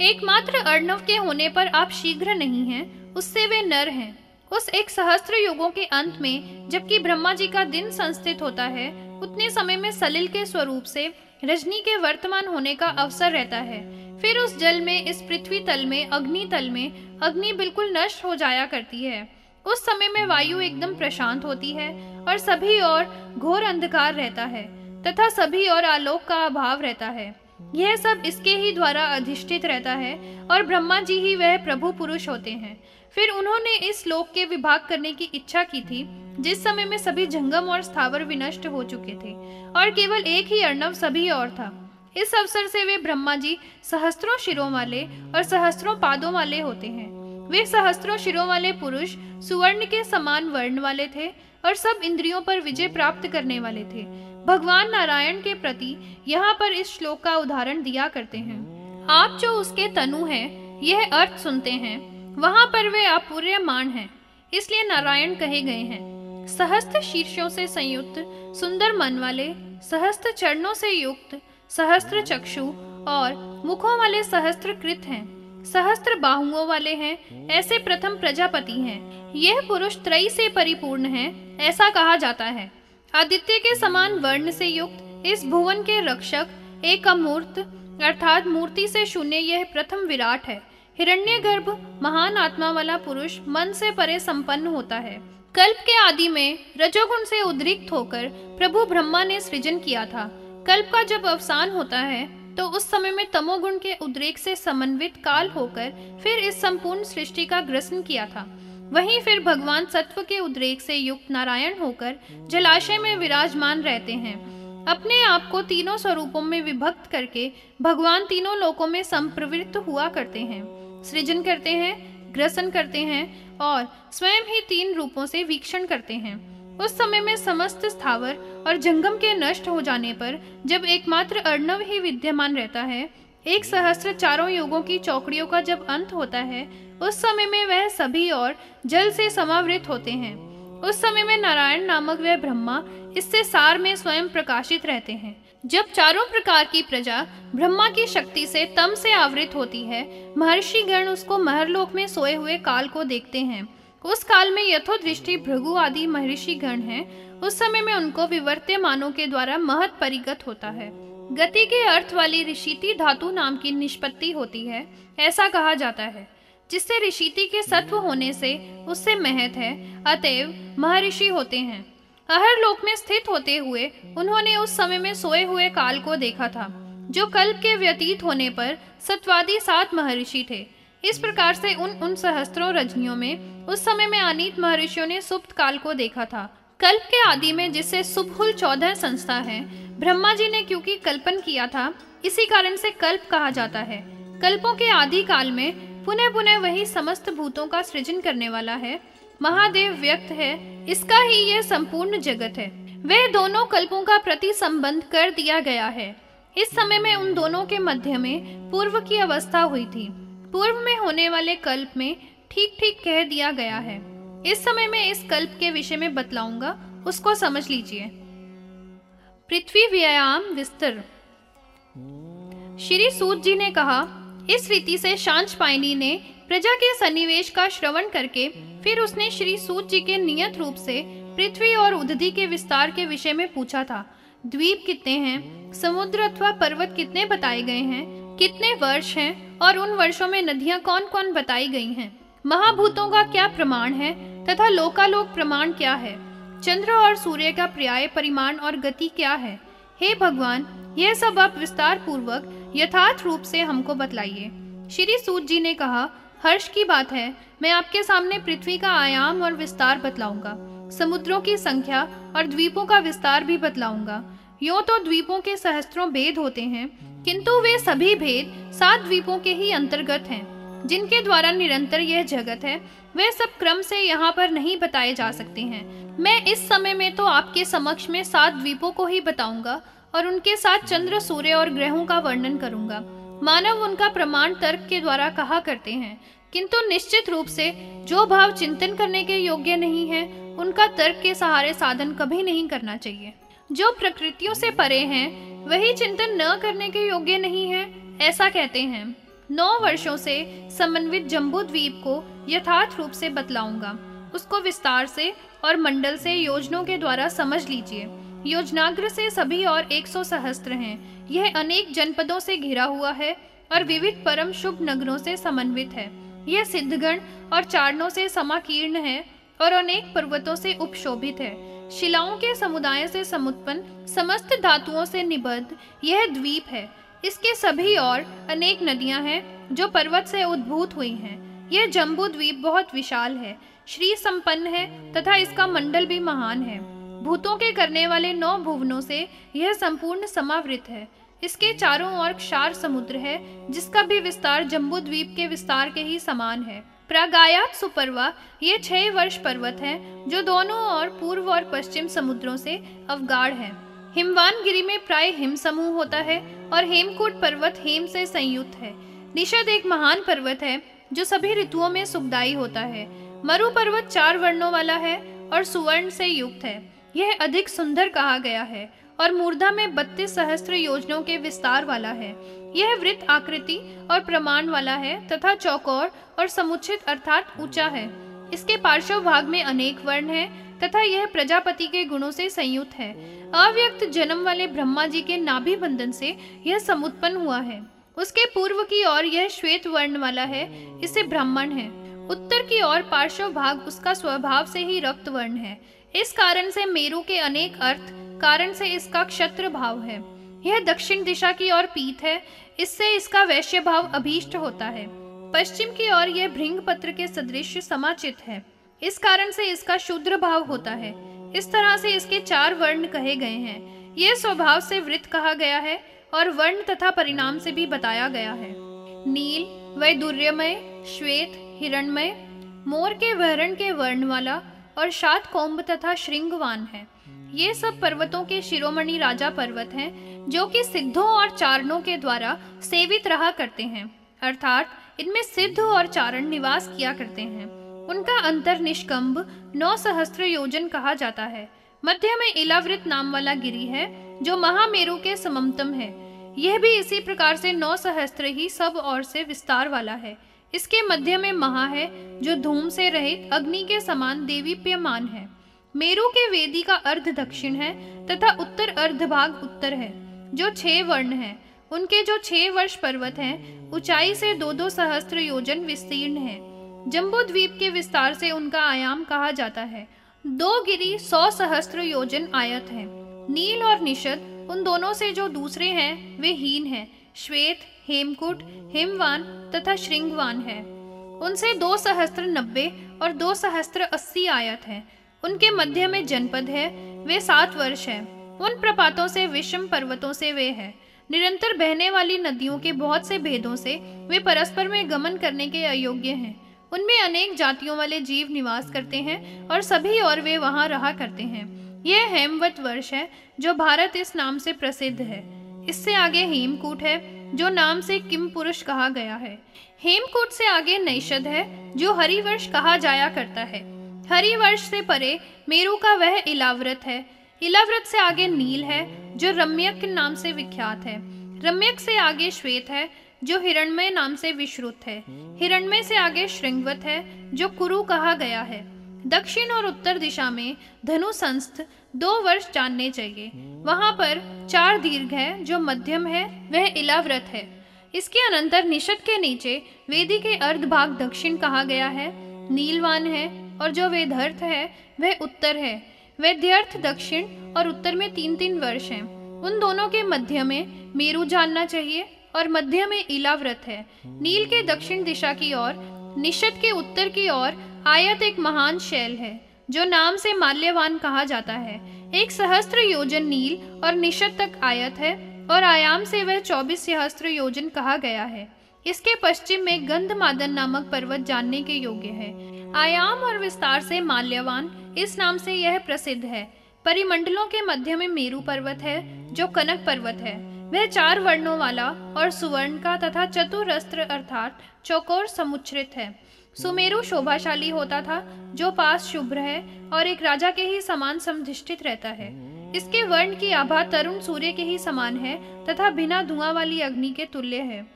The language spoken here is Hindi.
एकमात्र अर्णव के होने पर आप शीघ्र नहीं हैं, उससे वे नर हैं। उस एक सहस्त्र युगों के अंत में, जबकि ब्रह्मा जी का दिन संस्थित होता है, उतने समय में सलिल के स्वरूप से, रजनी के वर्तमान होने का अवसर रहता है। फिर उस जल में, इस पृथ्वी तल में, अग्नि तल में, अग्नि बिल्कुल नष्ट हो जाया करती है। उस समय में वायु एकदम प्रशांत होती है, और सभी और घोर अंधकार रहता है, तथा सभी और आलोक का अभाव रहता है। यह सब इसके ही द्वारा अधिष्ठित रहता है और ब्रह्मा जी ही वह प्रभु पुरुष होते हैं। फिर उन्होंने इस लोक के विभाग करने की इच्छा की थी, जिस समय में सभी जंगम और स्थावर विनष्ट हो चुके थे, और केवल एक ही अर्णव सभी और था। इस अवसर से वे ब्रह्मा जी सहस्त्रों शिरों वाले और सहस्त्रों पादों वाले होते हैं। वे सहस्त्रों शिरों वाले पुरुष सुवर्ण के समान वर्ण वाले थे और सब इंद्रियों पर विजय प्राप्त करने वाले थे। भगवान नारायण के प्रति यहाँ पर इस श्लोक का उदाहरण दिया करते हैं। आप जो उसके तनु हैं, यह अर्थ सुनते हैं। वहाँ पर वे अपूर्यमान हैं, इसलिए नारायण कहे गए हैं। सहस्त्र शीर्षों से संयुक्त, सुंदर मन वाले, सहस्त्र चरणों से युक्त, सहस्त्र चक्षु और मुखों वाले सहस्त्र कृत हैं। सहस्त्र बाहुओं वाले हैं, ऐसे प्रथम प्रजापति हैं। यह पुरुष त्रय से परिपूर्ण है, ऐसा कहा जाता है। आदित्य के समान वर्ण से युक्त, इस भुवन के रक्षक एक अमूर्त अर्थात मूर्ति से शून्य यह प्रथम विराट है। हिरण्य गर्भ महान आत्मा वाला पुरुष, मन से परे संपन्न होता है। कल्प के आदि में, रजोगुण से उद्रिक्त होकर, प्रभु ब्रह्मा ने सृजन किया था। कल्प का जब अवसान होता है तो उस समय में तमोगुण के उद्रेक से समन्वित काल होकर, फिर इस संपूर्ण सृष्टि का ग्रसन किया था। वहीं फिर भगवान सत्व के उद्रेक से युक्त नारायण होकर जलाशय में विराजमान रहते हैं। अपने आप को तीनों स्वरूपों में विभक्त करके भगवान तीनों लोकों में संप्रवृत्त हुआ करते हैं। सृजन करते हैं, ग्रसन करते हैं और स्वयं ही तीन रूपों से वीक्षण करते हैं। उस समय में समस्त स्थावर और जंगम के नष्ट हो जाने पर जब एकमात्र अर्णव ही विद्यमान रहता है, एक सहस्त्र चारों युगों की चौकड़ियों का जब अंत होता है उस समय में वह सभी और जल से समावृत होते हैं। उस समय में नारायण नामक वह ब्रह्मा इससे सार में स्वयं प्रकाशित रहते हैं। जब चारों प्रकार की प्रजा ब्रह्मा की शक्ति से तम से आवृत होती है महर्षि गण उसको महरलोक में सोए हुए काल को देखते हैं। उस काल में यथो दृष्टि भृगु आदि महर्षि गण हैं। उस समय में उनको विवर्त्य मानों के द्वारा महत परिगत होता है। गति के अर्थ वाली ऋषिति धातु नाम की निष्पत्ति होती है, ऐसा कहा जाता है। जिससे ऋषिति के सत्व होने से उससे महत है, अतएव महर्षि होते हैं। अहर लोक में स्थित होते हुए उन्होंने उस समय में सोए हुए काल को देखा था, जो कल्प के व्यतीत होने पर सत्वादी सात महर्षि थे। इस प्रकार से उन उन सहस्त्रों रजनियों में उस समय में अनीत महर्षियों ने सुप्त काल को देखा था। कल्प के आदि में जिससे सुबहुल चौदह संस्था है, ब्रह्मा जी ने क्योंकि कल्पन किया था, इसी कारण से कल्प कहा जाता है। कल्पों के आदि काल में पुनः पुनः वही समस्त भूतों का सृजन करने वाला है। महादेव व्यक्त है, इसका ही यह संपूर्ण जगत है। वह दोनों कल्पों का प्रति संबंध कर दिया गया है। इस समय में उन दोनों के मध्य में पूर्व की अवस्था हुई थी। पूर्व में होने वाले कल्प में ठीक ठीक कह दिया गया है। इस समय में इस कल्प के विषय में बतलाऊँगा, उसको समझ लीजिए। पृथ्वी व्यायाम विस्तर। श्री सूत जी ने कहा इस रीति से शांच पायनी ने प्रजा के सन्निवेश का श्रवण करके फिर उसने श्री सूत जी के नियत रूप से पृथ्वी और उदधि के विस्तार के विषय में पूछा था, द्वीप कितने हैं? समुद्र अथवा पर्वत कितने बताए गए हैं? कितने वर्ष हैं? और उन वर्षों में नदियाँ कौन कौन बताई गई हैं? महाभूतों का क्या प्रमाण है तथा लोकालोक प्रमाण क्या है? चंद्र और सूर्य का पर्याय, परिमाण और गति क्या है? हे भगवान, यह सब आप विस्तार पूर्वक यथार्थ रूप से हमको बतलाइए। श्री सूत जी ने कहा, हर्ष की बात है, मैं आपके सामने पृथ्वी का आयाम और विस्तार बतलाऊँगा। समुद्रों की संख्या और द्वीपों का विस्तार भी बतलाऊँगा। यो तो द्वीपों के सहस्त्रों भेद होते हैं, किंतु वे सभी भेद सात द्वीपों के ही अंतर्गत हैं, जिनके द्वारा निरंतर यह जगत है। वे सब क्रम से यहाँ पर नहीं बताए जा सकते हैं। मैं इस समय में तो आपके समक्ष में सात द्वीपों को ही बताऊँगा और उनके साथ चंद्र, सूर्य और ग्रहों का वर्णन करूँगा। मानव उनका प्रमाण तर्क के द्वारा कहा करते हैं, किंतु निश्चित रूप से जो भाव चिंतन करने के योग्य नहीं है, उनका तर्क के सहारे साधन कभी नहीं करना चाहिए। जो प्रकृतियों से परे हैं, वही चिंतन न करने के योग्य नहीं है, ऐसा कहते हैं। नौ वर्षों से समन्वित जम्बू द्वीप को यथार्थ रूप से बतलाऊँगा। उसको विस्तार से और मंडल से योजनों के द्वारा समझ लीजिए। योजनाग्र से सभी और एक सौ सहस्त्र हैं। यह अनेक जनपदों से घिरा हुआ है और विविध परम शुभ नगरों से समन्वित है। यह सिद्धगण और चारणों से समाकीर्ण है और अनेक पर्वतों से उपशोभित है। शिलाओं के समुदाय से समुत्पन्न, समस्त धातुओं से निबद्ध यह द्वीप है। इसके सभी और अनेक नदियाँ हैं जो पर्वत से उद्भूत हुई हैं। यह जम्बू द्वीप बहुत विशाल है, श्री संपन्न है तथा इसका मंडल भी महान है। भूतों के करने वाले नौ भुवनों से यह संपूर्ण समावृत है। इसके चारों ओर क्षार समुद्र है, जिसका भी विस्तार जम्बू द्वीप के विस्तार के ही समान है। प्रागायात सुपर्वा, ये छह वर्ष पर्वत है, जो दोनों ओर पूर्व और पश्चिम समुद्रों से अवगाढ़ है। हिमवान गिरी में प्राय हिम समूह होता है और हेमकूट पर्वत हेम से संयुक्त है। निषद एक महान पर्वत है, जो सभी ऋतुओं में सुखदायी होता है। मरु पर्वत चार वर्णों वाला है और सुवर्ण से युक्त है। यह अधिक सुंदर कहा गया है और मूर्धा में बत्तीस सहस्त्र योजनों के विस्तार वाला है। यह वृत्त आकृति और प्रमाण वाला है तथा चौकोर और समुचित अर्थात ऊँचा है। इसके पार्श्व भाग में अनेक वर्ण है तथा यह प्रजापति के गुणों से संयुक्त है। अव्यक्त जन्म वाले ब्रह्मा जी के नाभि बंधन से यह समुत्पन्न हुआ है। उसके पूर्व की ओर यह श्वेत वर्ण वाला है, इसे ब्राह्मण है। उत्तर की ओर पार्श्व भाग उसका स्वभाव से ही रक्त वर्ण है। इस कारण से मेरु के अनेक अर्थ, कारण से इसका क्षत्र भाव है। यह दक्षिण दिशा की ओर पीत है, इससे इसका वैश्य भाव अभीष्ट होता है। पश्चिम की ओर यह भृंग पत्र के सदृश समाचित है। इस कारण से इसका शूद्र भाव होता है। इस तरह से इसके चार वर्ण कहे गए हैं। यह स्वभाव से वृत्त कहा गया है और वर्ण तथा परिणाम से भी बताया गया है। नील, वैदुर्यमय, श्वेत, हिरणमय, मोर के वहरण के वर्ण वाला और शात कोम्ब तथा श्रृंगवान है। ये सब पर्वतों के शिरोमणि राजा पर्वत हैं, जो कि सिद्धों और चारणों के द्वारा सेवित रहा करते हैं। अर्थात, इनमें सिद्ध और चारण निवास किया करते हैं। उनका अंतर निष्कंभ नौ सहस्त्र योजन कहा जाता है। मध्य में इलावृत नाम वाला गिरी है, जो महामेरु के सममतम है। यह भी इसी प्रकार से नौ सहस्त्र ही सब और से विस्तार वाला है। इसके मध्य में महा है, जो धूम से रहित अग्नि के समान देवीप्यमान है। मेरु के वेदी का अर्ध दक्षिण है तथा उत्तर अर्ध भाग उत्तर है, जो छह वर्ण है। उनके जो छह वर्ष पर्वत हैं, ऊंचाई से दो दो सहस्त्र योजन विस्तीर्ण है। जम्बू द्वीप के विस्तार से उनका आयाम कहा जाता है। दो गिरी सौ सहस्त्र योजन आयत है। नील और निषद, उन दोनों से जो दूसरे हैं, वे हीन हैं। श्वेत, हेमकुट, हेमवान तथा श्रृंगवान है। उनसे दो सहस्त्र नब्बे और दो सहस्त्र अस्सी आयत है। उनके मध्य में जनपद है, वे सात वर्ष है। उन प्रपातों से, विषम पर्वतों से वे है। निरंतर बहने वाली नदियों के बहुत से भेदों से वे परस्पर में गमन करने के अयोग्य हैं। उनमें अनेक जातियों वाले जीव निवास करते हैं और सभी और वे वहाँ रहा करते हैं। यह हेमवत वर्ष है, जो भारत इस नाम से प्रसिद्ध है। इससे आगे हेमकूट है, जो नाम से किम पुरुष कहा गया है। हेमकूट से आगे नैषद है, जो हरिवर्ष कहा जाया करता है। हरिवर्ष से परे मेरू का वह इलाव्रत है। इलाव्रत से आगे नील है, जो रम्यक के नाम से विख्यात है। रम्यक से आगे श्वेत है, जो हिरणमय नाम से विश्रुत है। हिरणमय से आगे श्रृंगवत है, जो कुरु कहा गया है। दक्षिण और उत्तर दिशा में धनु संस्थ दो वर्ष जानने चाहिए। वहाँ पर चार दीर्घ है, जो मध्यम है, वह इलाव्रत है। इसके अनंतर निषद के नीचे वेदी के अर्ध भाग दक्षिण कहा गया है, नीलवान है, और जो वेदर्थ है, वह उत्तर है। वेद्यर्थ दक्षिण और उत्तर में तीन तीन वर्ष हैं। उन दोनों के मध्य में मेरु जानना चाहिए और मध्य में इलाव्रत है। नील के दक्षिण दिशा की ओर निशत के उत्तर की ओर आयत एक महान शैल है, जो नाम से माल्यवान कहा जाता है। एक सहस्त्र योजन नील और निशत तक आयत है और आयाम से वह चौबीस सहस्त्र योजन कहा गया है। इसके पश्चिम में गंधमादन नामक पर्वत जानने के योग्य है। आयाम और विस्तार से माल्यवान, इस नाम से यह प्रसिद्ध है। परिमंडलों के मध्य में मेरु पर्वत है, जो कनक पर्वत है। वह चार वर्णों वाला और सुवर्ण का तथा चतुरस्त्र अर्थात चौकोर समुच्छ्रित है। सुमेरु शोभाशाली होता था, जो पास शुभ्र है और एक राजा के ही समान समधिष्ठित रहता है। इसके वर्ण की आभा तरुण सूर्य के ही समान है तथा बिना धुआँ वाली अग्नि के तुल्य है।